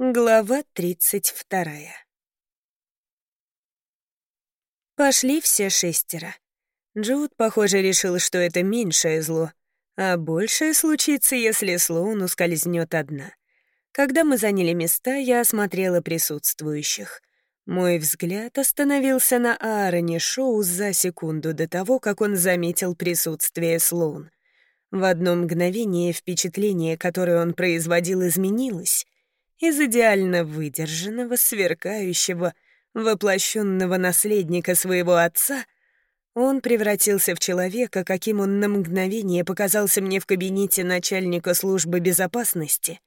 Глава тридцать вторая. Пошли все шестеро. Джуд, похоже, решил, что это меньшее зло, а большее случится, если Слоун ускользнет одна. Когда мы заняли места, я осмотрела присутствующих. Мой взгляд остановился на Аароне Шоу за секунду до того, как он заметил присутствие Слоун. В одно мгновение впечатление, которое он производил, изменилось — из идеально выдержанного, сверкающего, воплощенного наследника своего отца, он превратился в человека, каким он на мгновение показался мне в кабинете начальника службы безопасности.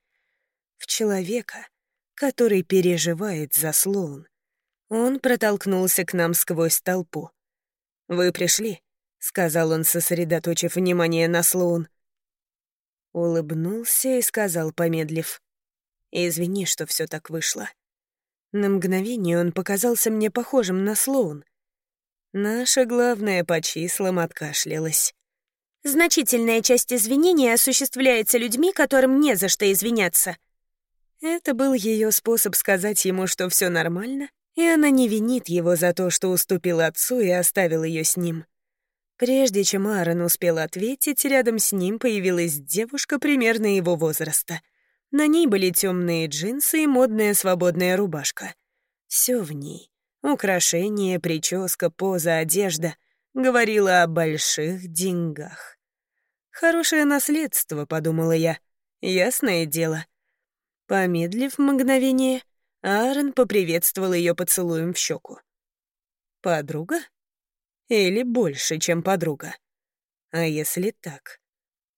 В человека, который переживает за Слоун. Он протолкнулся к нам сквозь толпу. «Вы пришли», — сказал он, сосредоточив внимание на Слоун. Улыбнулся и сказал, помедлив. Извини, что все так вышло. На мгновение он показался мне похожим на Слоун. Наша главная по числам откашлялась. Значительная часть извинений осуществляется людьми, которым не за что извиняться. Это был ее способ сказать ему, что все нормально, и она не винит его за то, что уступил отцу и оставил ее с ним. Прежде чем Аарон успел ответить, рядом с ним появилась девушка примерно его возраста — на ней были темные джинсы и модная свободная рубашка. Все в ней — украшения, прическа, поза, одежда — говорила о больших деньгах. «Хорошее наследство», — подумала я. «Ясное дело». Помедлив мгновение, Аарон поприветствовал ее поцелуем в щеку. «Подруга? Или больше, чем подруга? А если так,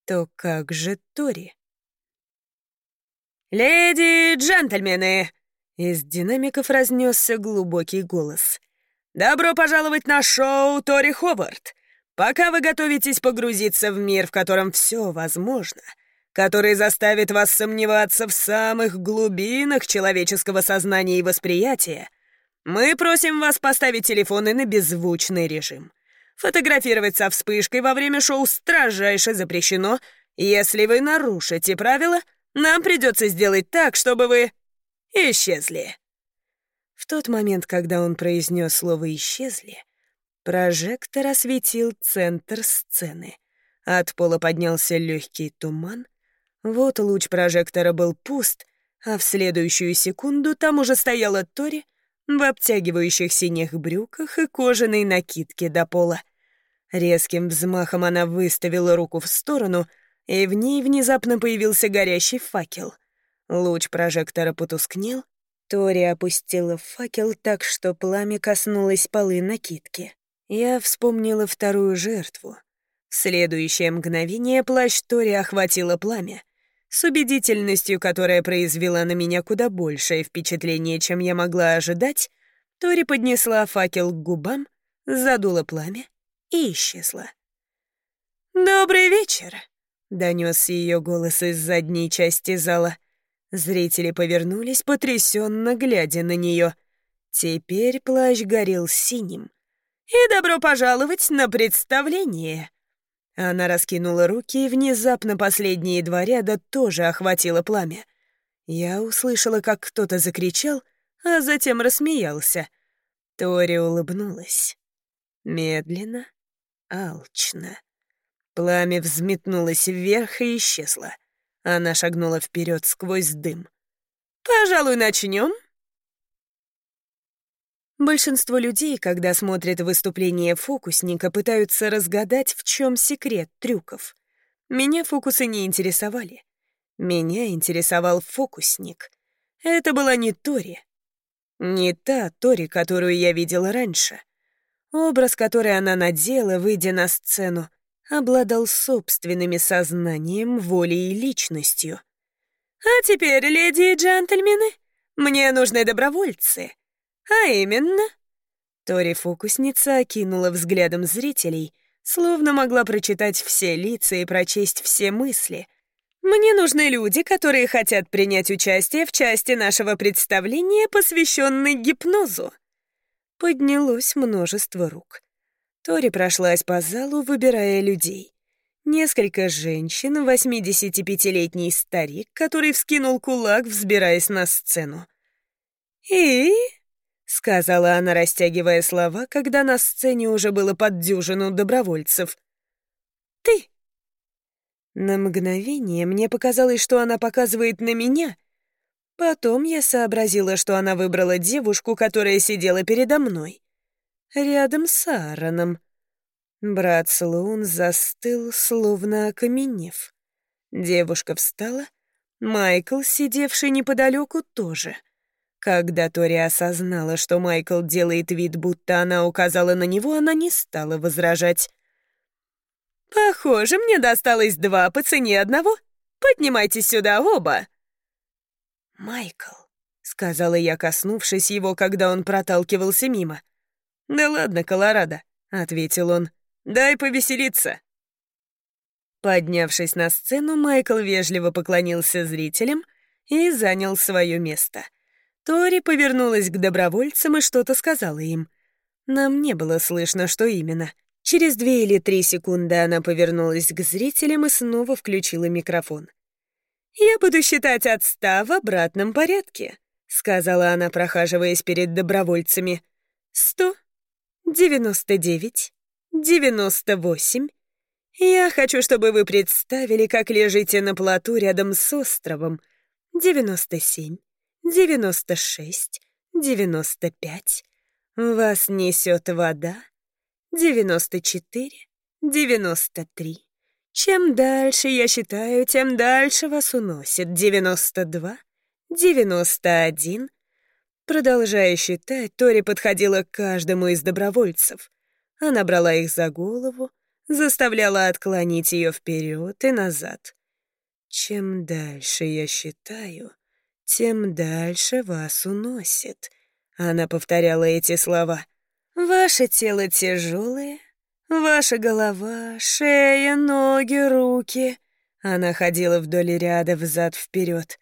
то как же Тори?» «Леди и джентльмены!» Из динамиков разнесся глубокий голос. «Добро пожаловать на шоу Тори Ховард! Пока вы готовитесь погрузиться в мир, в котором все возможно, который заставит вас сомневаться в самых глубинах человеческого сознания и восприятия, мы просим вас поставить телефоны на беззвучный режим. Фотографировать со вспышкой во время шоу строжайше запрещено. Если вы нарушите правила — нам придется сделать так, чтобы вы исчезли». В тот момент, когда он произнес слово «исчезли», прожектор осветил центр сцены. От пола поднялся легкий туман. Вот луч прожектора был пуст, а в следующую секунду там уже стояла Тори в обтягивающих синих брюках и кожаной накидке до пола. Резким взмахом она выставила руку в сторону — и в ней внезапно появился горящий факел. Луч прожектора потускнел, Тори опустила факел так, что пламя коснулось полы накидки. Я вспомнила вторую жертву. В следующее мгновение плащ Тори охватило пламя, с убедительностью, которая произвела на меня куда большее впечатление, чем я могла ожидать, Тори поднесла факел к губам, задула пламя и исчезла. «Добрый вечер!» Донесся ее голос из задней части зала. Зрители повернулись, потрясенно глядя на нее. Теперь плащ горел синим. «И добро пожаловать на представление!» Она раскинула руки, и внезапно последние два ряда тоже охватило пламя. Я услышала, как кто-то закричал, а затем рассмеялся. Тори улыбнулась. Медленно, алчно. Пламя взметнулось вверх и исчезло. Она шагнула вперед сквозь дым. «Пожалуй, начнем. Большинство людей, когда смотрят выступление фокусника, пытаются разгадать, в чем секрет трюков. Меня фокусы не интересовали. Меня интересовал фокусник. Это была не Тори. Не та Тори, которую я видела раньше. Образ, который она надела, выйдя на сцену, обладал собственными сознанием, волей и личностью. «А теперь, леди и джентльмены, мне нужны добровольцы. А именно...» Тори-фокусница окинула взглядом зрителей, словно могла прочитать все лица и прочесть все мысли. «Мне нужны люди, которые хотят принять участие в части нашего представления, посвященной гипнозу». Поднялось множество рук. Тори прошлась по залу, выбирая людей. несколько женщин, 85-летний старик, который вскинул кулак, взбираясь на сцену. «И?» — сказала она, растягивая слова, когда на сцене уже было под дюжину добровольцев. «Ты!» На мгновение мне показалось, что она показывает на меня. Потом я сообразила, что она выбрала девушку, которая сидела передо мной. Рядом с Аароном. Брат Слоун застыл, словно окаменев. Девушка встала. Майкл, сидевший неподалеку, тоже — когда Тори осознала, что Майкл делает вид, будто она указала на него, она не стала возражать. «Похоже, мне досталось два по цене одного. Поднимайтесь сюда оба!» «Майкл», — сказала я, коснувшись его, когда он проталкивался мимо. «Да ладно, Колорадо», — ответил он. «Дай повеселиться». Поднявшись на сцену, Майкл вежливо поклонился зрителям и занял свое место — Тори повернулась к добровольцам и что-то сказала им. Нам не было слышно, что именно. Через две или три секунды она повернулась к зрителям и снова включила микрофон. «Я буду считать от ста в обратном порядке», — сказала она, прохаживаясь перед добровольцами. «Сто, девяносто девять, девяносто восемь. Я хочу, чтобы вы представили, как лежите на плоту рядом с островом. Девяносто семь, девяносто шесть, девяносто пять. Вас несет вода. Девяносто четыре, девяносто три. Чем дальше я считаю, тем дальше вас уносит. Девяносто два, девяносто один. Продолжая считать, Тори подходила к каждому из добровольцев. Она брала их за голову, заставляла отклонить ее вперед и назад. Чем дальше я считаю, тем дальше вас уносит. Она повторяла эти слова. Ваше тело тяжелое, ваша голова, шея, ноги, руки. Она ходила вдоль ряда взад-вперед,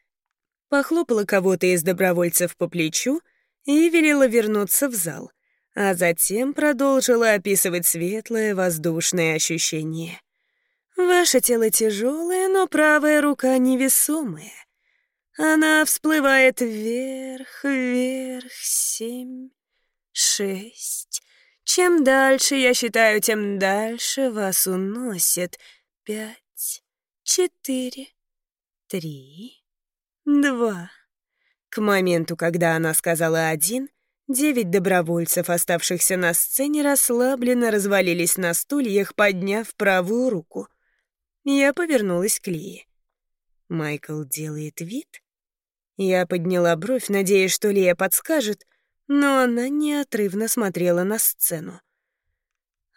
похлопала кого-то из добровольцев по плечу и велела вернуться в зал, а затем продолжила описывать светлое воздушное ощущение. Ваше тело тяжелое, но правая рука невесомая. Она всплывает вверх, вверх, семь, шесть. Чем дальше я считаю, тем дальше вас уносит. Пять, четыре, три, два. К моменту, когда она сказала один, девять добровольцев, оставшихся на сцене, расслабленно развалились на стульях, подняв правую руку. Я повернулась к Лии. Майкл делает вид? Я подняла бровь, надеясь, что Лия подскажет, но она неотрывно смотрела на сцену.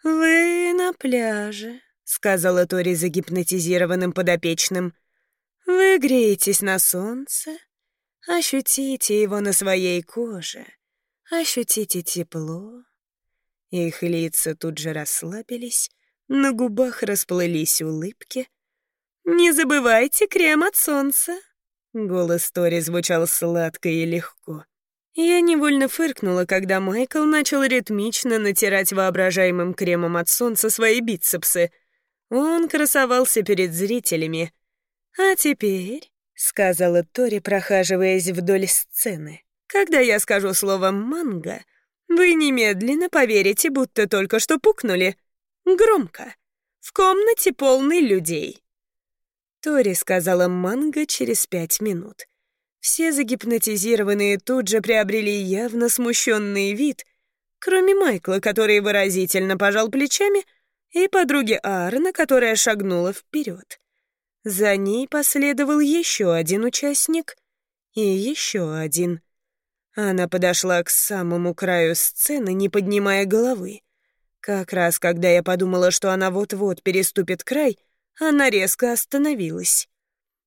«Вы на пляже», — сказала Тори загипнотизированным подопечным. «Вы греетесь на солнце, ощутите его на своей коже, ощутите тепло». Их лица тут же расслабились, на губах расплылись улыбки, «Не забывайте крем от солнца!» Голос Тори звучал сладко и легко. Я невольно фыркнула, когда Майкл начал ритмично натирать воображаемым кремом от солнца свои бицепсы. Он красовался перед зрителями. «А теперь», — сказала Тори, прохаживаясь вдоль сцены, «когда я скажу слово «манго», вы немедленно поверите, будто только что пукнули. Громко. В комнате полный людей. Тори сказала «манго» через пять минут. Все загипнотизированные тут же приобрели явно смущенный вид, кроме Майкла, который выразительно пожал плечами, и подруги Аарона, которая шагнула вперед. За ней последовал еще один участник и еще один. Она подошла к самому краю сцены, не поднимая головы. Как раз когда я подумала, что она вот-вот переступит край — она резко остановилась.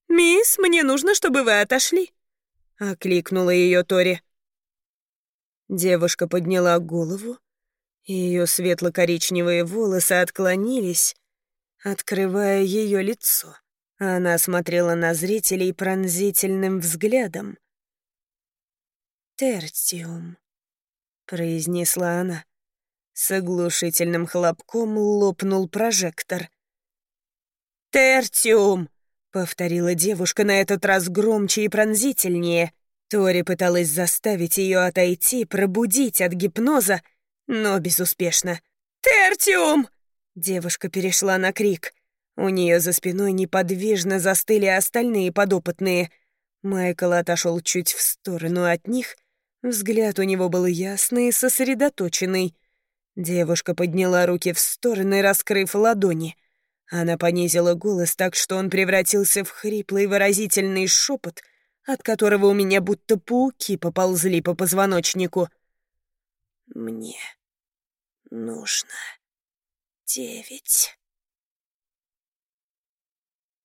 «Мисс, мне нужно, чтобы вы отошли», — окликнула ее Тори. Девушка подняла голову, и ее светло-коричневые волосы отклонились, открывая ее лицо. Она смотрела на зрителей пронзительным взглядом. «Тертиум», — произнесла она. С оглушительным хлопком лопнул прожектор. «Тертиум!» — повторила девушка на этот раз громче и пронзительнее. Тори пыталась заставить ее отойти, пробудить от гипноза, но безуспешно. «Тертиум!» Девушка перешла на крик. У нее за спиной неподвижно застыли остальные подопытные. Майкл отошел чуть в сторону от них. Взгляд у него был ясный и сосредоточенный. Девушка подняла руки в стороны, раскрыв ладони. Она понизила голос так, что он превратился в хриплый выразительный шепот, от которого у меня будто пауки поползли по позвоночнику. «Мне нужно девять».